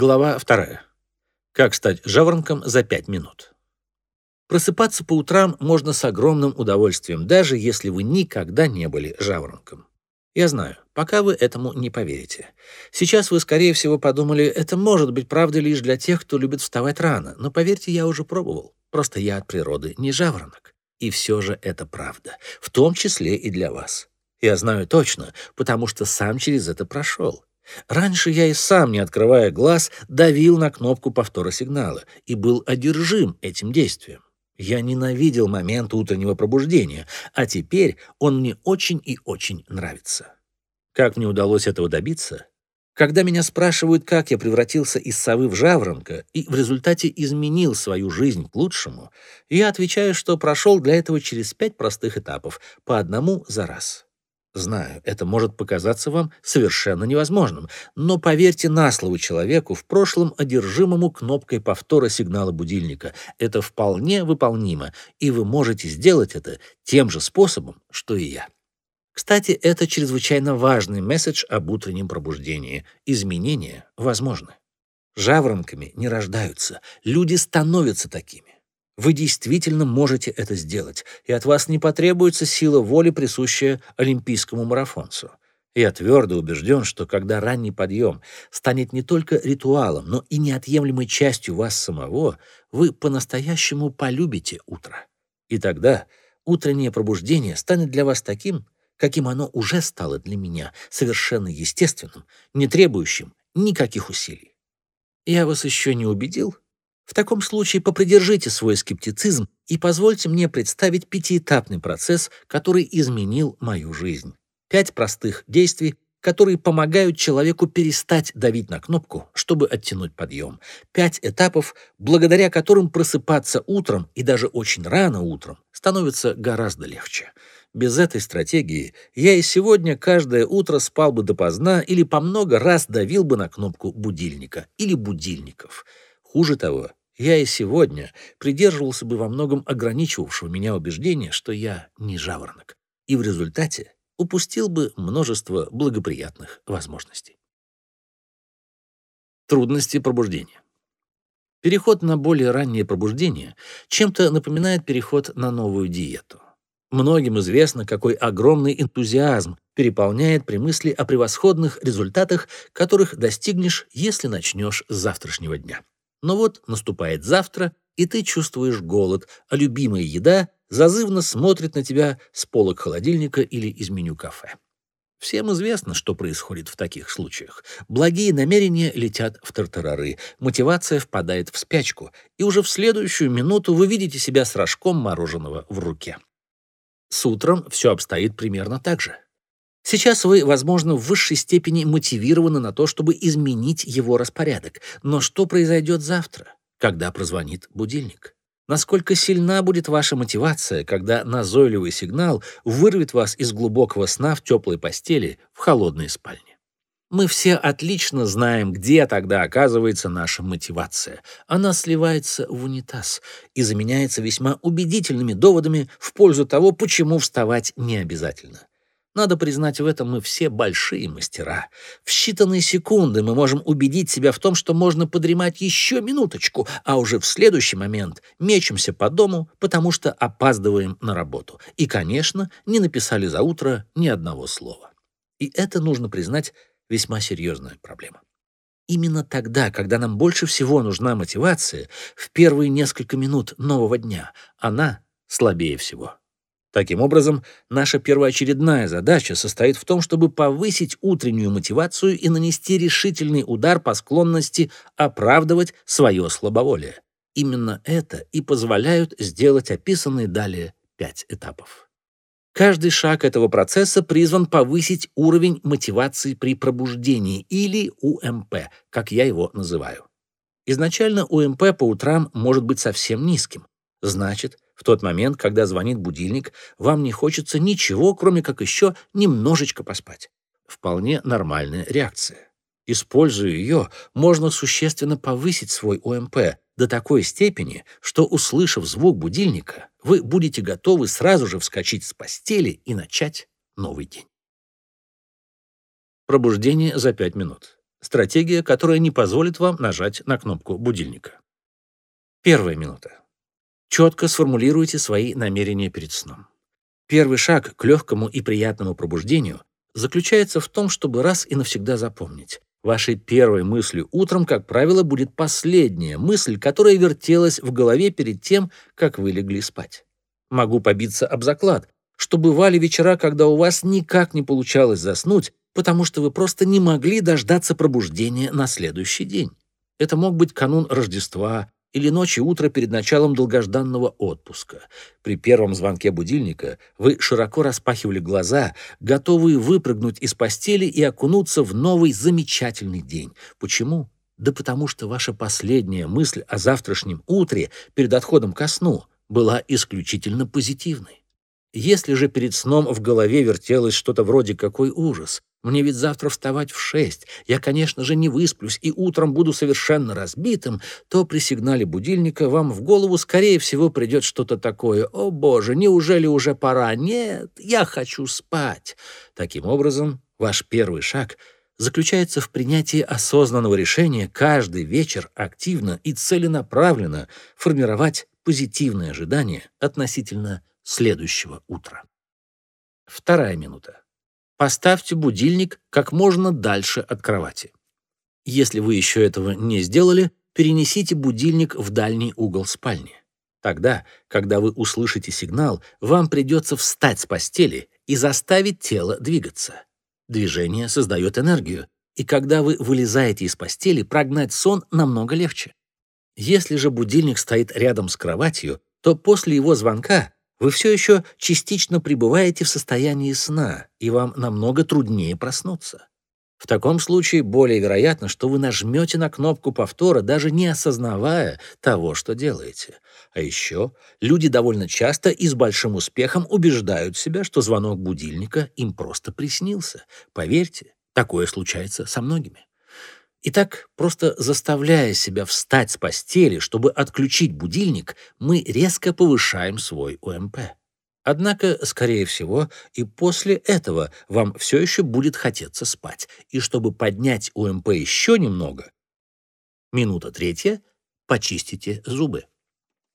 Глава вторая. Как стать жаворонком за пять минут. Просыпаться по утрам можно с огромным удовольствием, даже если вы никогда не были жаворонком. Я знаю, пока вы этому не поверите. Сейчас вы, скорее всего, подумали, это может быть правдой лишь для тех, кто любит вставать рано, но поверьте, я уже пробовал. Просто я от природы не жаворонок. И все же это правда, в том числе и для вас. Я знаю точно, потому что сам через это прошел. Раньше я и сам, не открывая глаз, давил на кнопку повтора сигнала и был одержим этим действием. Я ненавидел момент утреннего пробуждения, а теперь он мне очень и очень нравится. Как мне удалось этого добиться? Когда меня спрашивают, как я превратился из совы в жаворонка и в результате изменил свою жизнь к лучшему, я отвечаю, что прошел для этого через пять простых этапов, по одному за раз. Знаю, это может показаться вам совершенно невозможным, но поверьте на слово человеку, в прошлом одержимому кнопкой повтора сигнала будильника. Это вполне выполнимо, и вы можете сделать это тем же способом, что и я. Кстати, это чрезвычайно важный месседж об утреннем пробуждении. Изменения возможны. Жаворонками не рождаются, люди становятся такими. Вы действительно можете это сделать, и от вас не потребуется сила воли, присущая олимпийскому марафонцу. Я твердо убежден, что когда ранний подъем станет не только ритуалом, но и неотъемлемой частью вас самого, вы по-настоящему полюбите утро. И тогда утреннее пробуждение станет для вас таким, каким оно уже стало для меня, совершенно естественным, не требующим никаких усилий. Я вас еще не убедил? В таком случае попридержите свой скептицизм и позвольте мне представить пятиэтапный процесс, который изменил мою жизнь. Пять простых действий, которые помогают человеку перестать давить на кнопку, чтобы оттянуть подъем. Пять этапов, благодаря которым просыпаться утром и даже очень рано утром становится гораздо легче. Без этой стратегии я и сегодня каждое утро спал бы допоздна или по много раз давил бы на кнопку будильника или будильников. Хуже того, я и сегодня придерживался бы во многом ограничивавшего меня убеждения, что я не жаворонок, и в результате упустил бы множество благоприятных возможностей. Трудности пробуждения. Переход на более раннее пробуждение чем-то напоминает переход на новую диету. Многим известно, какой огромный энтузиазм переполняет при мысли о превосходных результатах, которых достигнешь, если начнешь с завтрашнего дня. Но вот наступает завтра, и ты чувствуешь голод, а любимая еда зазывно смотрит на тебя с полок холодильника или из меню кафе. Всем известно, что происходит в таких случаях. Благие намерения летят в тартарары, мотивация впадает в спячку, и уже в следующую минуту вы видите себя с рожком мороженого в руке. С утром все обстоит примерно так же. Сейчас вы, возможно, в высшей степени мотивированы на то, чтобы изменить его распорядок. Но что произойдет завтра, когда прозвонит будильник? Насколько сильна будет ваша мотивация, когда назойливый сигнал вырвет вас из глубокого сна в теплой постели в холодной спальне? Мы все отлично знаем, где тогда оказывается наша мотивация. Она сливается в унитаз и заменяется весьма убедительными доводами в пользу того, почему вставать не обязательно. Надо признать, в этом мы все большие мастера. В считанные секунды мы можем убедить себя в том, что можно подремать еще минуточку, а уже в следующий момент мечемся по дому, потому что опаздываем на работу. И, конечно, не написали за утро ни одного слова. И это, нужно признать, весьма серьезная проблема. Именно тогда, когда нам больше всего нужна мотивация, в первые несколько минут нового дня, она слабее всего. Таким образом, наша первоочередная задача состоит в том, чтобы повысить утреннюю мотивацию и нанести решительный удар по склонности оправдывать свое слабоволие. Именно это и позволяют сделать описанные далее пять этапов. Каждый шаг этого процесса призван повысить уровень мотивации при пробуждении, или УМП, как я его называю. Изначально УМП по утрам может быть совсем низким. Значит, в тот момент, когда звонит будильник, вам не хочется ничего, кроме как еще немножечко поспать. Вполне нормальная реакция. Используя ее, можно существенно повысить свой ОМП до такой степени, что, услышав звук будильника, вы будете готовы сразу же вскочить с постели и начать новый день. Пробуждение за 5 минут. Стратегия, которая не позволит вам нажать на кнопку будильника. Первая минута. Четко сформулируйте свои намерения перед сном. Первый шаг к легкому и приятному пробуждению заключается в том, чтобы раз и навсегда запомнить. Вашей первой мыслью утром, как правило, будет последняя мысль, которая вертелась в голове перед тем, как вы легли спать. Могу побиться об заклад, что бывали вечера, когда у вас никак не получалось заснуть, потому что вы просто не могли дождаться пробуждения на следующий день. Это мог быть канун Рождества, или ночи утро перед началом долгожданного отпуска. При первом звонке будильника вы широко распахивали глаза, готовые выпрыгнуть из постели и окунуться в новый замечательный день. Почему? Да потому что ваша последняя мысль о завтрашнем утре перед отходом ко сну была исключительно позитивной. Если же перед сном в голове вертелось что-то вроде «какой ужас», мне ведь завтра вставать в шесть. Я, конечно же, не высплюсь и утром буду совершенно разбитым, то при сигнале будильника вам в голову, скорее всего, придет что-то такое. «О, Боже, неужели уже пора? Нет, я хочу спать». Таким образом, ваш первый шаг заключается в принятии осознанного решения каждый вечер активно и целенаправленно формировать позитивные ожидания относительно следующего утра. Вторая минута. Поставьте будильник как можно дальше от кровати. Если вы еще этого не сделали, перенесите будильник в дальний угол спальни. Тогда, когда вы услышите сигнал, вам придется встать с постели и заставить тело двигаться. Движение создает энергию, и когда вы вылезаете из постели, прогнать сон намного легче. Если же будильник стоит рядом с кроватью, то после его звонка вы все еще частично пребываете в состоянии сна, и вам намного труднее проснуться. В таком случае более вероятно, что вы нажмете на кнопку повтора, даже не осознавая того, что делаете. А еще люди довольно часто и с большим успехом убеждают себя, что звонок будильника им просто приснился. Поверьте, такое случается со многими. Итак, просто заставляя себя встать с постели, чтобы отключить будильник, мы резко повышаем свой ОМП. Однако, скорее всего, и после этого вам все еще будет хотеться спать. И чтобы поднять ОМП еще немного, минута третья, почистите зубы.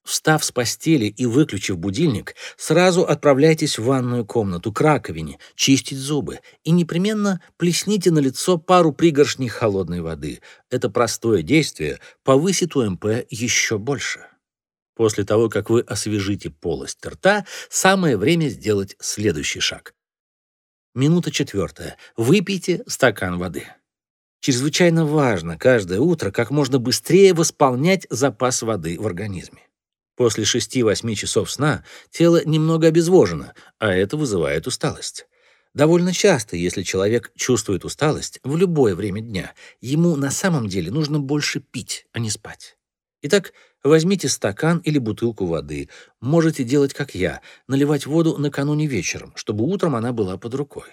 Встав с постели и выключив будильник, сразу отправляйтесь в ванную комнату к раковине, чистить зубы и непременно плесните на лицо пару пригоршней холодной воды. Это простое действие повысит УМП еще больше. После того, как вы освежите полость рта, самое время сделать следующий шаг. Минута четвертая. Выпейте стакан воды. Чрезвычайно важно каждое утро как можно быстрее восполнять запас воды в организме. После 6-8 часов сна тело немного обезвожено, а это вызывает усталость. Довольно часто, если человек чувствует усталость в любое время дня, ему на самом деле нужно больше пить, а не спать. Итак, возьмите стакан или бутылку воды. Можете делать, как я, наливать воду накануне вечером, чтобы утром она была под рукой.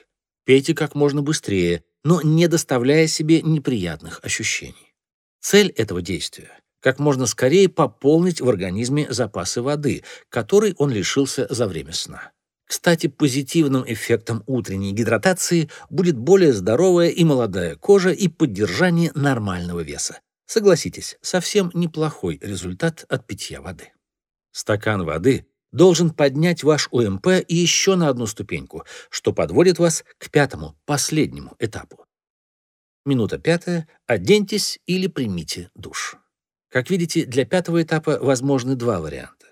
Пейте как можно быстрее, но не доставляя себе неприятных ощущений. Цель этого действия как можно скорее пополнить в организме запасы воды, которой он лишился за время сна. Кстати, позитивным эффектом утренней гидратации будет более здоровая и молодая кожа и поддержание нормального веса. Согласитесь, совсем неплохой результат от питья воды. Стакан воды должен поднять ваш ОМП еще на одну ступеньку, что подводит вас к пятому, последнему этапу. Минута пятая. Оденьтесь или примите душ. Как видите, для пятого этапа возможны два варианта.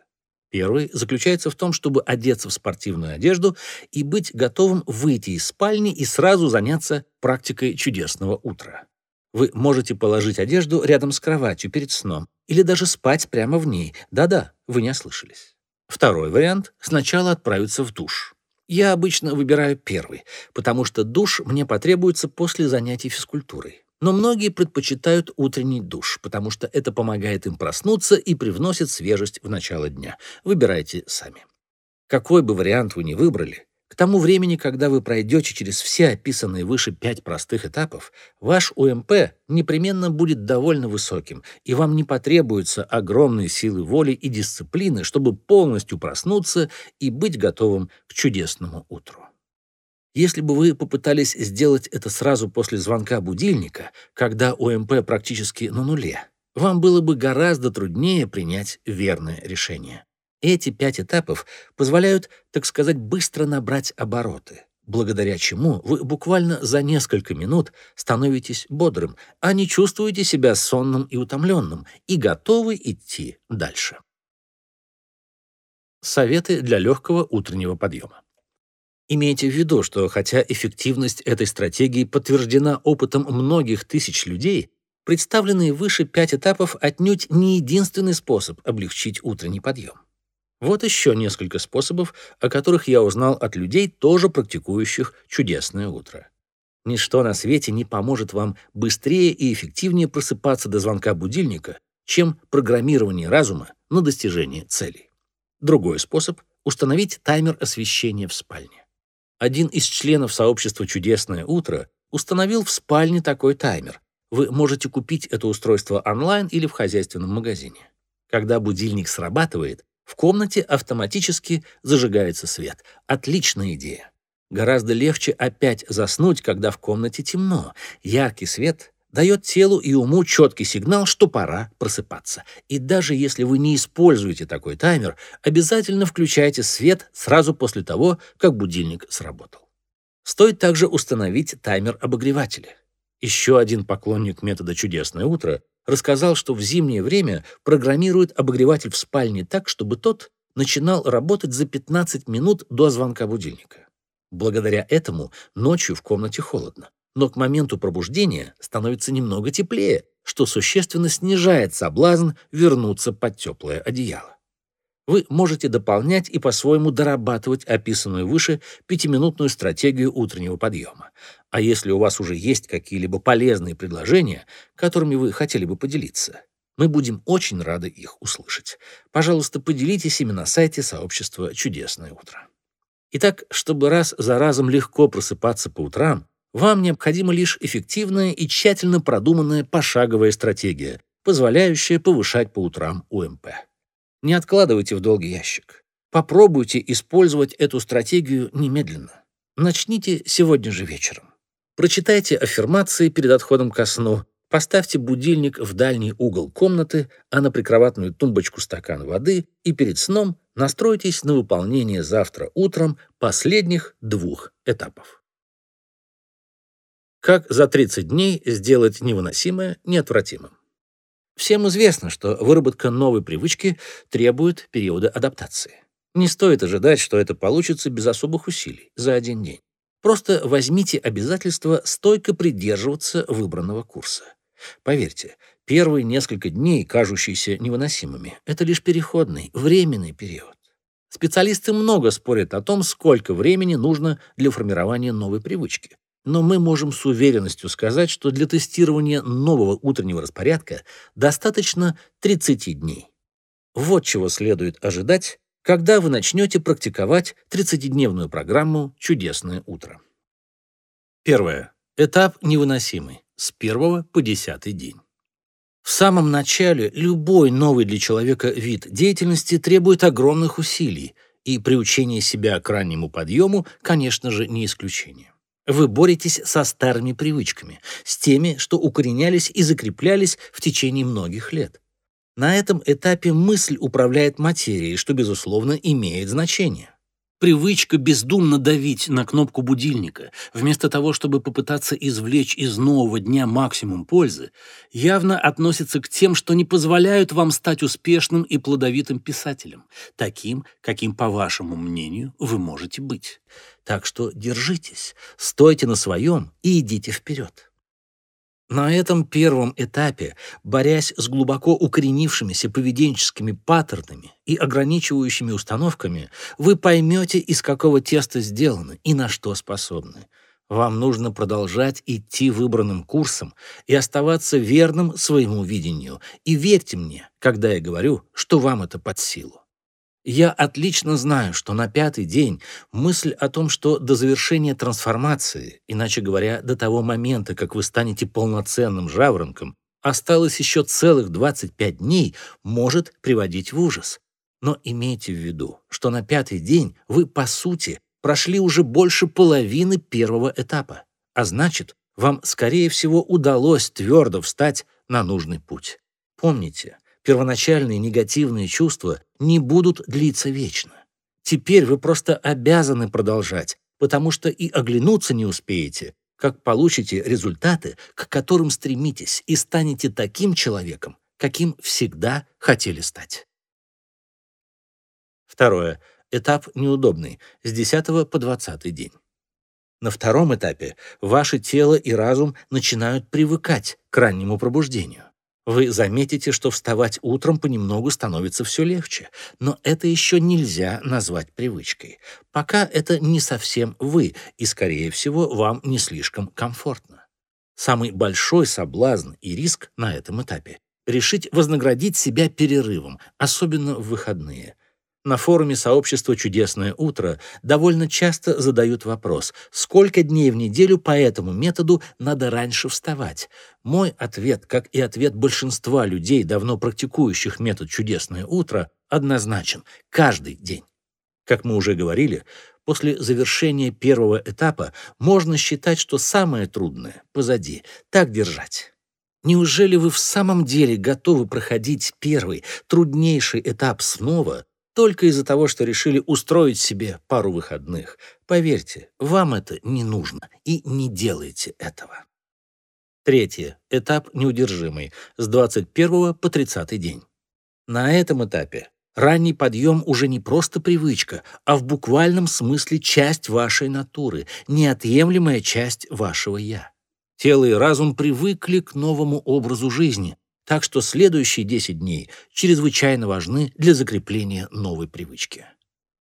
Первый заключается в том, чтобы одеться в спортивную одежду и быть готовым выйти из спальни и сразу заняться практикой чудесного утра. Вы можете положить одежду рядом с кроватью перед сном или даже спать прямо в ней. Да-да, вы не ослышались. Второй вариант — сначала отправиться в душ. Я обычно выбираю первый, потому что душ мне потребуется после занятий физкультурой. Но многие предпочитают утренний душ, потому что это помогает им проснуться и привносит свежесть в начало дня. Выбирайте сами. Какой бы вариант вы ни выбрали, к тому времени, когда вы пройдете через все описанные выше пять простых этапов, ваш УМП непременно будет довольно высоким, и вам не потребуются огромные силы воли и дисциплины, чтобы полностью проснуться и быть готовым к чудесному утру. Если бы вы попытались сделать это сразу после звонка будильника, когда ОМП практически на нуле, вам было бы гораздо труднее принять верное решение. Эти пять этапов позволяют, так сказать, быстро набрать обороты, благодаря чему вы буквально за несколько минут становитесь бодрым, а не чувствуете себя сонным и утомленным и готовы идти дальше. Советы для легкого утреннего подъема. Имейте в виду, что хотя эффективность этой стратегии подтверждена опытом многих тысяч людей, представленные выше пять этапов отнюдь не единственный способ облегчить утренний подъем. Вот еще несколько способов, о которых я узнал от людей, тоже практикующих чудесное утро. Ничто на свете не поможет вам быстрее и эффективнее просыпаться до звонка будильника, чем программирование разума на достижение целей. Другой способ — установить таймер освещения в спальне. Один из членов сообщества «Чудесное утро» установил в спальне такой таймер. Вы можете купить это устройство онлайн или в хозяйственном магазине. Когда будильник срабатывает, в комнате автоматически зажигается свет. Отличная идея. Гораздо легче опять заснуть, когда в комнате темно. Яркий свет дает телу и уму четкий сигнал, что пора просыпаться. И даже если вы не используете такой таймер, обязательно включайте свет сразу после того, как будильник сработал. Стоит также установить таймер обогревателя. Еще один поклонник метода «Чудесное утро» рассказал, что в зимнее время программирует обогреватель в спальне так, чтобы тот начинал работать за 15 минут до звонка будильника. Благодаря этому ночью в комнате холодно, но к моменту пробуждения становится немного теплее, что существенно снижает соблазн вернуться под теплое одеяло. Вы можете дополнять и по-своему дорабатывать описанную выше пятиминутную стратегию утреннего подъема. А если у вас уже есть какие-либо полезные предложения, которыми вы хотели бы поделиться, мы будем очень рады их услышать. Пожалуйста, поделитесь ими на сайте сообщества «Чудесное утро». Итак, чтобы раз за разом легко просыпаться по утрам, вам необходима лишь эффективная и тщательно продуманная пошаговая стратегия, позволяющая повышать по утрам УМП. Не откладывайте в долгий ящик. Попробуйте использовать эту стратегию немедленно. Начните сегодня же вечером. Прочитайте аффирмации перед отходом ко сну, поставьте будильник в дальний угол комнаты, а на прикроватную тумбочку стакан воды и перед сном настройтесь на выполнение завтра утром последних двух этапов. Как за 30 дней сделать невыносимое неотвратимым? Всем известно, что выработка новой привычки требует периода адаптации. Не стоит ожидать, что это получится без особых усилий, за один день. Просто возьмите обязательство стойко придерживаться выбранного курса. Поверьте, первые несколько дней, кажущиеся невыносимыми, это лишь переходный, временный период. Специалисты много спорят о том, сколько времени нужно для формирования новой привычки но мы можем с уверенностью сказать, что для тестирования нового утреннего распорядка достаточно 30 дней. Вот чего следует ожидать, когда вы начнете практиковать 30-дневную программу «Чудесное утро». Первое. Этап невыносимый. С первого по десятый день. В самом начале любой новый для человека вид деятельности требует огромных усилий, и приучение себя к раннему подъему, конечно же, не исключение. Вы боретесь со старыми привычками, с теми, что укоренялись и закреплялись в течение многих лет. На этом этапе мысль управляет материей, что, безусловно, имеет значение. Привычка бездумно давить на кнопку будильника, вместо того, чтобы попытаться извлечь из нового дня максимум пользы, явно относится к тем, что не позволяют вам стать успешным и плодовитым писателем, таким, каким, по вашему мнению, вы можете быть. Так что держитесь, стойте на своем и идите вперед. На этом первом этапе, борясь с глубоко укоренившимися поведенческими паттернами и ограничивающими установками, вы поймете, из какого теста сделаны и на что способны. Вам нужно продолжать идти выбранным курсом и оставаться верным своему видению. И верьте мне, когда я говорю, что вам это под силу. Я отлично знаю, что на пятый день мысль о том, что до завершения трансформации, иначе говоря, до того момента, как вы станете полноценным жаворонком, осталось еще целых 25 дней, может приводить в ужас. Но имейте в виду, что на пятый день вы, по сути, прошли уже больше половины первого этапа, а значит, вам, скорее всего, удалось твердо встать на нужный путь. Помните, первоначальные негативные чувства не будут длиться вечно. Теперь вы просто обязаны продолжать, потому что и оглянуться не успеете, как получите результаты, к которым стремитесь, и станете таким человеком, каким всегда хотели стать. Второе. Этап неудобный, с 10 по 20 день. На втором этапе ваше тело и разум начинают привыкать к раннему пробуждению. Вы заметите, что вставать утром понемногу становится все легче, но это еще нельзя назвать привычкой. Пока это не совсем вы, и, скорее всего, вам не слишком комфортно. Самый большой соблазн и риск на этом этапе — решить вознаградить себя перерывом, особенно в выходные. На форуме сообщества «Чудесное утро» довольно часто задают вопрос, сколько дней в неделю по этому методу надо раньше вставать. Мой ответ, как и ответ большинства людей, давно практикующих метод «Чудесное утро», однозначен – каждый день. Как мы уже говорили, после завершения первого этапа можно считать, что самое трудное позади. Так держать. Неужели вы в самом деле готовы проходить первый, труднейший этап снова, только из-за того, что решили устроить себе пару выходных. Поверьте, вам это не нужно, и не делайте этого. Третье. Этап неудержимый, с 21 по 30 день. На этом этапе ранний подъем уже не просто привычка, а в буквальном смысле часть вашей натуры, неотъемлемая часть вашего «я». Тело и разум привыкли к новому образу жизни, так что следующие 10 дней чрезвычайно важны для закрепления новой привычки.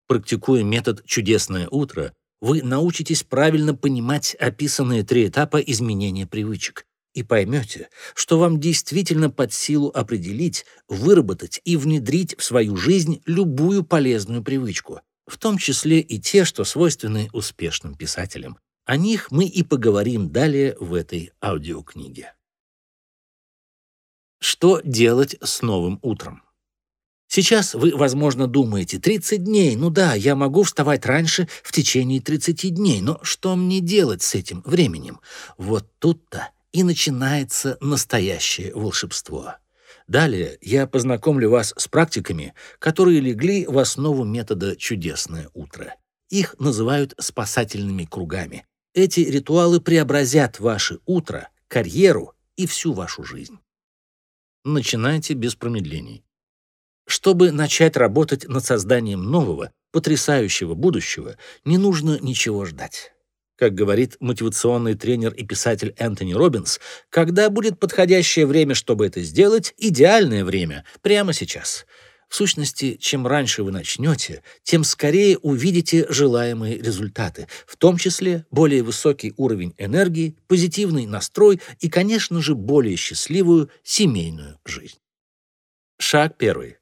Практикуя метод «Чудесное утро», вы научитесь правильно понимать описанные три этапа изменения привычек и поймете, что вам действительно под силу определить, выработать и внедрить в свою жизнь любую полезную привычку, в том числе и те, что свойственны успешным писателям. О них мы и поговорим далее в этой аудиокниге. Что делать с новым утром? Сейчас вы, возможно, думаете, 30 дней, ну да, я могу вставать раньше в течение 30 дней, но что мне делать с этим временем? Вот тут-то и начинается настоящее волшебство. Далее я познакомлю вас с практиками, которые легли в основу метода «Чудесное утро». Их называют спасательными кругами. Эти ритуалы преобразят ваше утро, карьеру и всю вашу жизнь начинайте без промедлений. Чтобы начать работать над созданием нового, потрясающего будущего, не нужно ничего ждать. Как говорит мотивационный тренер и писатель Энтони Робинс, когда будет подходящее время, чтобы это сделать, идеальное время прямо сейчас — в сущности, чем раньше вы начнете, тем скорее увидите желаемые результаты, в том числе более высокий уровень энергии, позитивный настрой и, конечно же, более счастливую семейную жизнь. Шаг первый.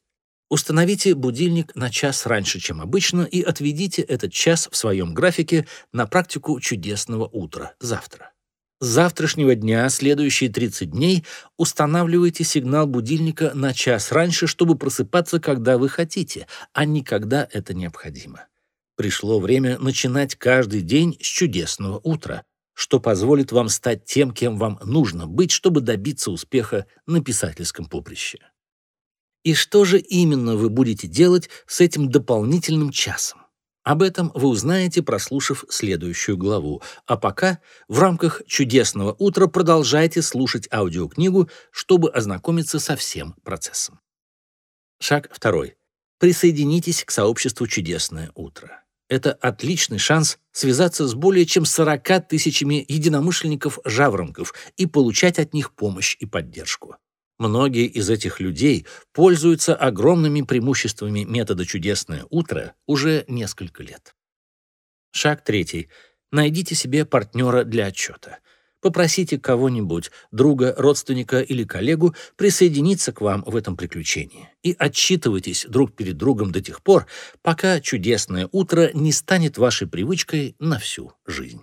Установите будильник на час раньше, чем обычно, и отведите этот час в своем графике на практику чудесного утра завтра. С завтрашнего дня, следующие 30 дней, устанавливайте сигнал будильника на час раньше, чтобы просыпаться, когда вы хотите, а не когда это необходимо. Пришло время начинать каждый день с чудесного утра, что позволит вам стать тем, кем вам нужно быть, чтобы добиться успеха на писательском поприще. И что же именно вы будете делать с этим дополнительным часом? Об этом вы узнаете, прослушав следующую главу. А пока в рамках чудесного утра продолжайте слушать аудиокнигу, чтобы ознакомиться со всем процессом. Шаг второй. Присоединитесь к сообществу «Чудесное утро». Это отличный шанс связаться с более чем 40 тысячами единомышленников-жаворонков и получать от них помощь и поддержку. Многие из этих людей пользуются огромными преимуществами метода «Чудесное утро» уже несколько лет. Шаг третий. Найдите себе партнера для отчета. Попросите кого-нибудь, друга, родственника или коллегу, присоединиться к вам в этом приключении. И отчитывайтесь друг перед другом до тех пор, пока чудесное утро не станет вашей привычкой на всю жизнь.